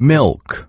milk.